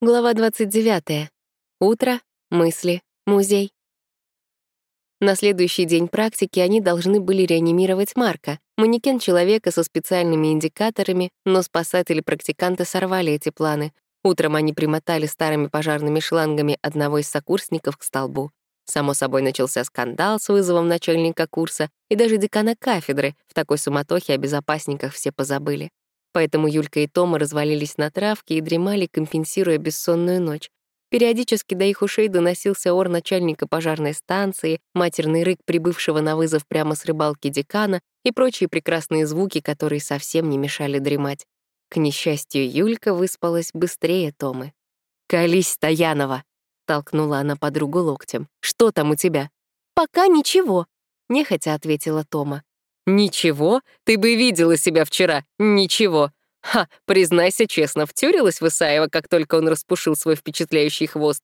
Глава 29. Утро, мысли, музей. На следующий день практики они должны были реанимировать Марка, манекен человека со специальными индикаторами, но спасатели-практиканты сорвали эти планы. Утром они примотали старыми пожарными шлангами одного из сокурсников к столбу. Само собой начался скандал с вызовом начальника курса, и даже декана кафедры в такой суматохе о безопасниках все позабыли. Поэтому Юлька и Тома развалились на травке и дремали, компенсируя бессонную ночь. Периодически до их ушей доносился ор начальника пожарной станции, матерный рык прибывшего на вызов прямо с рыбалки декана и прочие прекрасные звуки, которые совсем не мешали дремать. К несчастью, Юлька выспалась быстрее Томы. «Колись, Стоянова!» — толкнула она подругу локтем. «Что там у тебя?» «Пока ничего», — нехотя ответила Тома. «Ничего? Ты бы видела себя вчера. Ничего. Ха, признайся честно, втюрилась в Исаева, как только он распушил свой впечатляющий хвост?»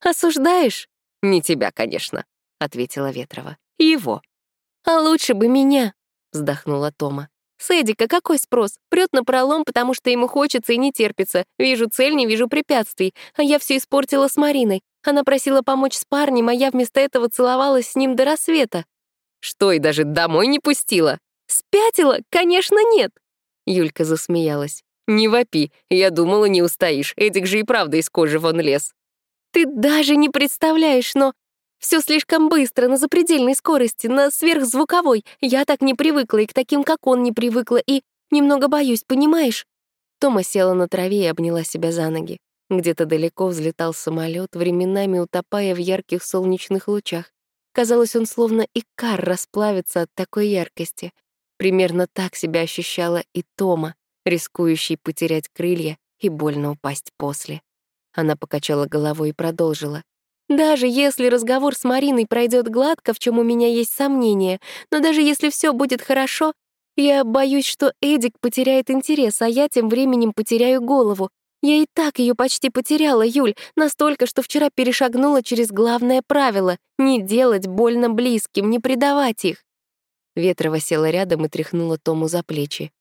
«Осуждаешь?» «Не тебя, конечно», — ответила Ветрова. «Его». «А лучше бы меня», — вздохнула Тома. «С Эдика какой спрос? Прёт на пролом, потому что ему хочется и не терпится. Вижу цель, не вижу препятствий. А я все испортила с Мариной. Она просила помочь с парнем, а я вместо этого целовалась с ним до рассвета. Что, и даже домой не пустила? Спятила? Конечно, нет. Юлька засмеялась. Не вопи, я думала, не устоишь. Эдик же и правда из кожи вон лез. Ты даже не представляешь, но все слишком быстро, на запредельной скорости, на сверхзвуковой. Я так не привыкла, и к таким, как он, не привыкла, и немного боюсь, понимаешь? Тома села на траве и обняла себя за ноги. Где-то далеко взлетал самолет, временами утопая в ярких солнечных лучах. Казалось, он словно икар расплавится от такой яркости. Примерно так себя ощущала и Тома, рискующий потерять крылья и больно упасть после. Она покачала головой и продолжила. «Даже если разговор с Мариной пройдет гладко, в чем у меня есть сомнения, но даже если все будет хорошо, я боюсь, что Эдик потеряет интерес, а я тем временем потеряю голову. Я и так ее почти потеряла, Юль, настолько, что вчера перешагнула через главное правило — не делать больно близким, не предавать их. Ветрова села рядом и тряхнула Тому за плечи.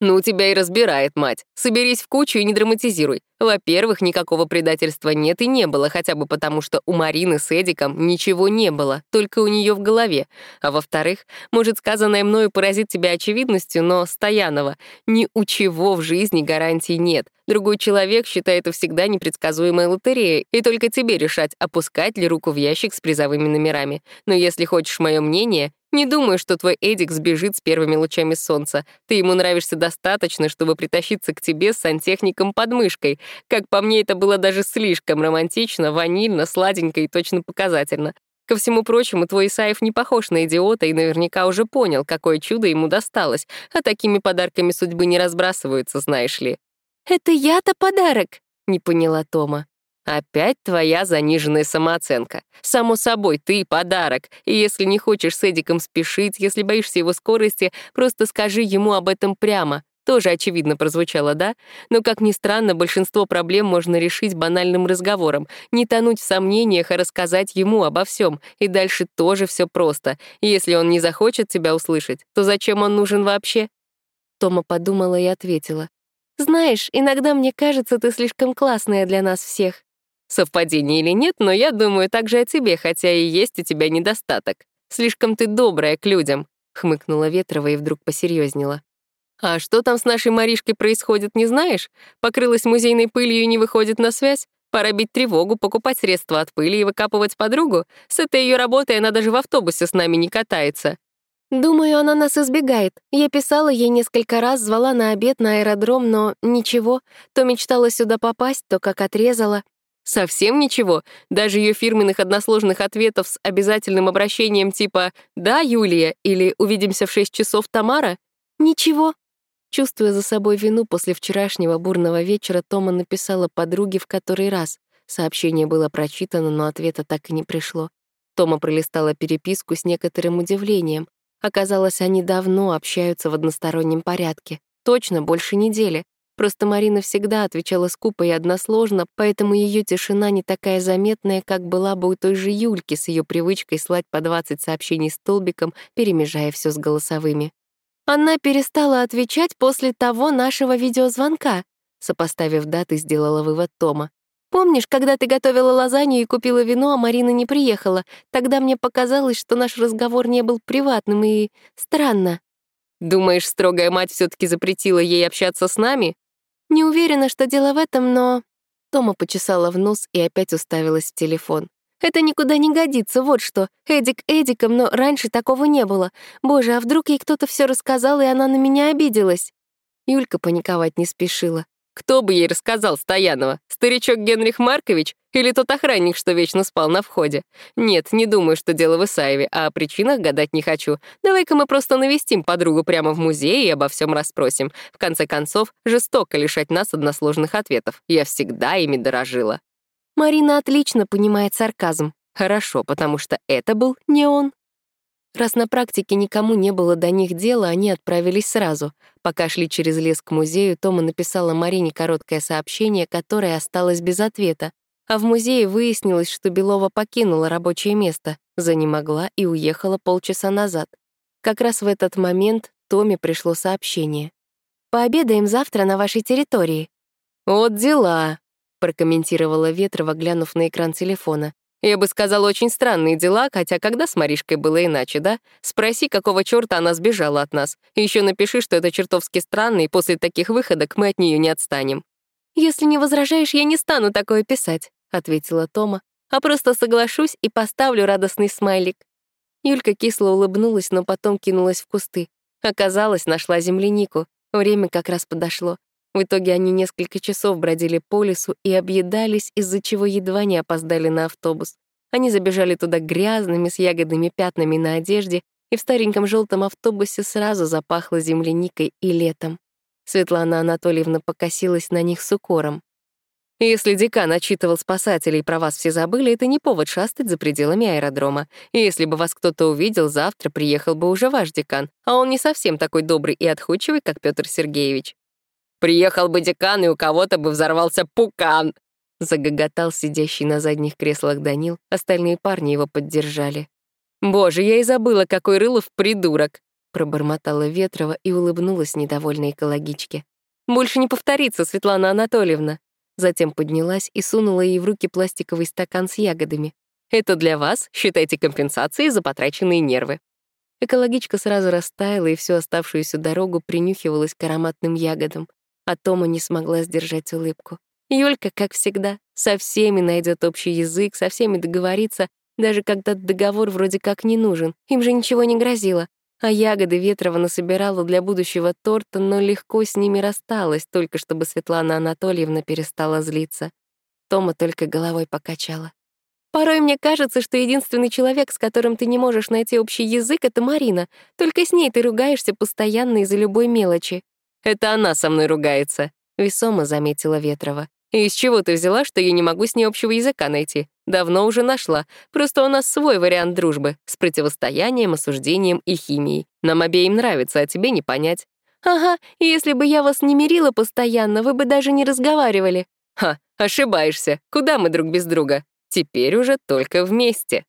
«Ну, тебя и разбирает, мать. Соберись в кучу и не драматизируй. Во-первых, никакого предательства нет и не было, хотя бы потому, что у Марины с Эдиком ничего не было, только у нее в голове. А во-вторых, может, сказанное мною поразит тебя очевидностью, но, Стоянова, ни у чего в жизни гарантий нет. Другой человек считает это всегда непредсказуемой лотереей, и только тебе решать, опускать ли руку в ящик с призовыми номерами. Но если хочешь мое мнение, не думаю, что твой Эдик сбежит с первыми лучами солнца. Ты ему нравишься достаточно, чтобы притащиться к тебе с сантехником под мышкой. Как по мне, это было даже слишком романтично, ванильно, сладенько и точно показательно. Ко всему прочему, твой Исаев не похож на идиота и наверняка уже понял, какое чудо ему досталось, а такими подарками судьбы не разбрасываются, знаешь ли. «Это я-то подарок», — не поняла Тома. Опять твоя заниженная самооценка. Само собой, ты — подарок. И если не хочешь с Эдиком спешить, если боишься его скорости, просто скажи ему об этом прямо. Тоже очевидно прозвучало, да? Но, как ни странно, большинство проблем можно решить банальным разговором. Не тонуть в сомнениях, а рассказать ему обо всем. И дальше тоже все просто. если он не захочет тебя услышать, то зачем он нужен вообще? Тома подумала и ответила. «Знаешь, иногда мне кажется, ты слишком классная для нас всех». Совпадение или нет, но я думаю также о тебе, хотя и есть у тебя недостаток. Слишком ты добрая к людям», — хмыкнула Ветрова и вдруг посерьезнела. «А что там с нашей Маришкой происходит, не знаешь? Покрылась музейной пылью и не выходит на связь? Пора бить тревогу, покупать средства от пыли и выкапывать подругу? С этой ее работой она даже в автобусе с нами не катается». «Думаю, она нас избегает. Я писала ей несколько раз, звала на обед на аэродром, но ничего. То мечтала сюда попасть, то как отрезала. Совсем ничего? Даже ее фирменных односложных ответов с обязательным обращением типа «Да, Юлия» или «Увидимся в шесть часов, Тамара»? Ничего. Чувствуя за собой вину после вчерашнего бурного вечера, Тома написала подруге в который раз. Сообщение было прочитано, но ответа так и не пришло. Тома пролистала переписку с некоторым удивлением. Оказалось, они давно общаются в одностороннем порядке. Точно, больше недели. Просто Марина всегда отвечала скупо и односложно, поэтому ее тишина не такая заметная, как была бы у той же Юльки с ее привычкой слать по 20 сообщений столбиком, перемежая все с голосовыми. «Она перестала отвечать после того нашего видеозвонка», сопоставив даты, сделала вывод Тома. Помнишь, когда ты готовила лазанью и купила вино, а Марина не приехала? Тогда мне показалось, что наш разговор не был приватным и странно. Думаешь, строгая мать все таки запретила ей общаться с нами? Не уверена, что дело в этом, но... Тома почесала в нос и опять уставилась в телефон. Это никуда не годится, вот что. Эдик Эдиком, но раньше такого не было. Боже, а вдруг ей кто-то все рассказал, и она на меня обиделась? Юлька паниковать не спешила. Кто бы ей рассказал Стоянова? Старичок Генрих Маркович или тот охранник, что вечно спал на входе? Нет, не думаю, что дело в Исаеве, а о причинах гадать не хочу. Давай-ка мы просто навестим подругу прямо в музее и обо всем расспросим. В конце концов, жестоко лишать нас односложных ответов. Я всегда ими дорожила. Марина отлично понимает сарказм. Хорошо, потому что это был не он. Раз на практике никому не было до них дела, они отправились сразу. Пока шли через лес к музею, Тома написала Марине короткое сообщение, которое осталось без ответа. А в музее выяснилось, что Белова покинула рабочее место, занемогла и уехала полчаса назад. Как раз в этот момент Томе пришло сообщение. «Пообедаем завтра на вашей территории». «Вот дела», — прокомментировала Ветрова, глянув на экран телефона. Я бы сказал, очень странные дела, хотя когда с Маришкой было иначе, да? Спроси, какого черта она сбежала от нас. Еще напиши, что это чертовски странно, и после таких выходок мы от нее не отстанем. «Если не возражаешь, я не стану такое писать», — ответила Тома, «а просто соглашусь и поставлю радостный смайлик». Юлька кисло улыбнулась, но потом кинулась в кусты. Оказалось, нашла землянику. Время как раз подошло. В итоге они несколько часов бродили по лесу и объедались, из-за чего едва не опоздали на автобус. Они забежали туда грязными, с ягодными пятнами на одежде, и в стареньком желтом автобусе сразу запахло земляникой и летом. Светлана Анатольевна покосилась на них с укором. Если декан отчитывал спасателей, про вас все забыли, это не повод шастать за пределами аэродрома. И если бы вас кто-то увидел, завтра приехал бы уже ваш декан, а он не совсем такой добрый и отходчивый, как Петр Сергеевич. Приехал бы декан, и у кого-то бы взорвался пукан!» Загоготал сидящий на задних креслах Данил, остальные парни его поддержали. «Боже, я и забыла, какой Рылов придурок!» Пробормотала Ветрова и улыбнулась недовольной экологичке. «Больше не повторится, Светлана Анатольевна!» Затем поднялась и сунула ей в руки пластиковый стакан с ягодами. «Это для вас, считайте компенсацией за потраченные нервы». Экологичка сразу растаяла и всю оставшуюся дорогу принюхивалась к ароматным ягодам а Тома не смогла сдержать улыбку. Юлька, как всегда, со всеми найдет общий язык, со всеми договорится, даже когда договор вроде как не нужен, им же ничего не грозило. А ягоды Ветрова насобирала для будущего торта, но легко с ними рассталась, только чтобы Светлана Анатольевна перестала злиться. Тома только головой покачала. «Порой мне кажется, что единственный человек, с которым ты не можешь найти общий язык, — это Марина. Только с ней ты ругаешься постоянно из-за любой мелочи. Это она со мной ругается», — весомо заметила Ветрова. «И из чего ты взяла, что я не могу с ней общего языка найти? Давно уже нашла. Просто у нас свой вариант дружбы, с противостоянием, осуждением и химией. Нам обеим нравится, а тебе не понять». «Ага, если бы я вас не мирила постоянно, вы бы даже не разговаривали». «Ха, ошибаешься. Куда мы друг без друга? Теперь уже только вместе».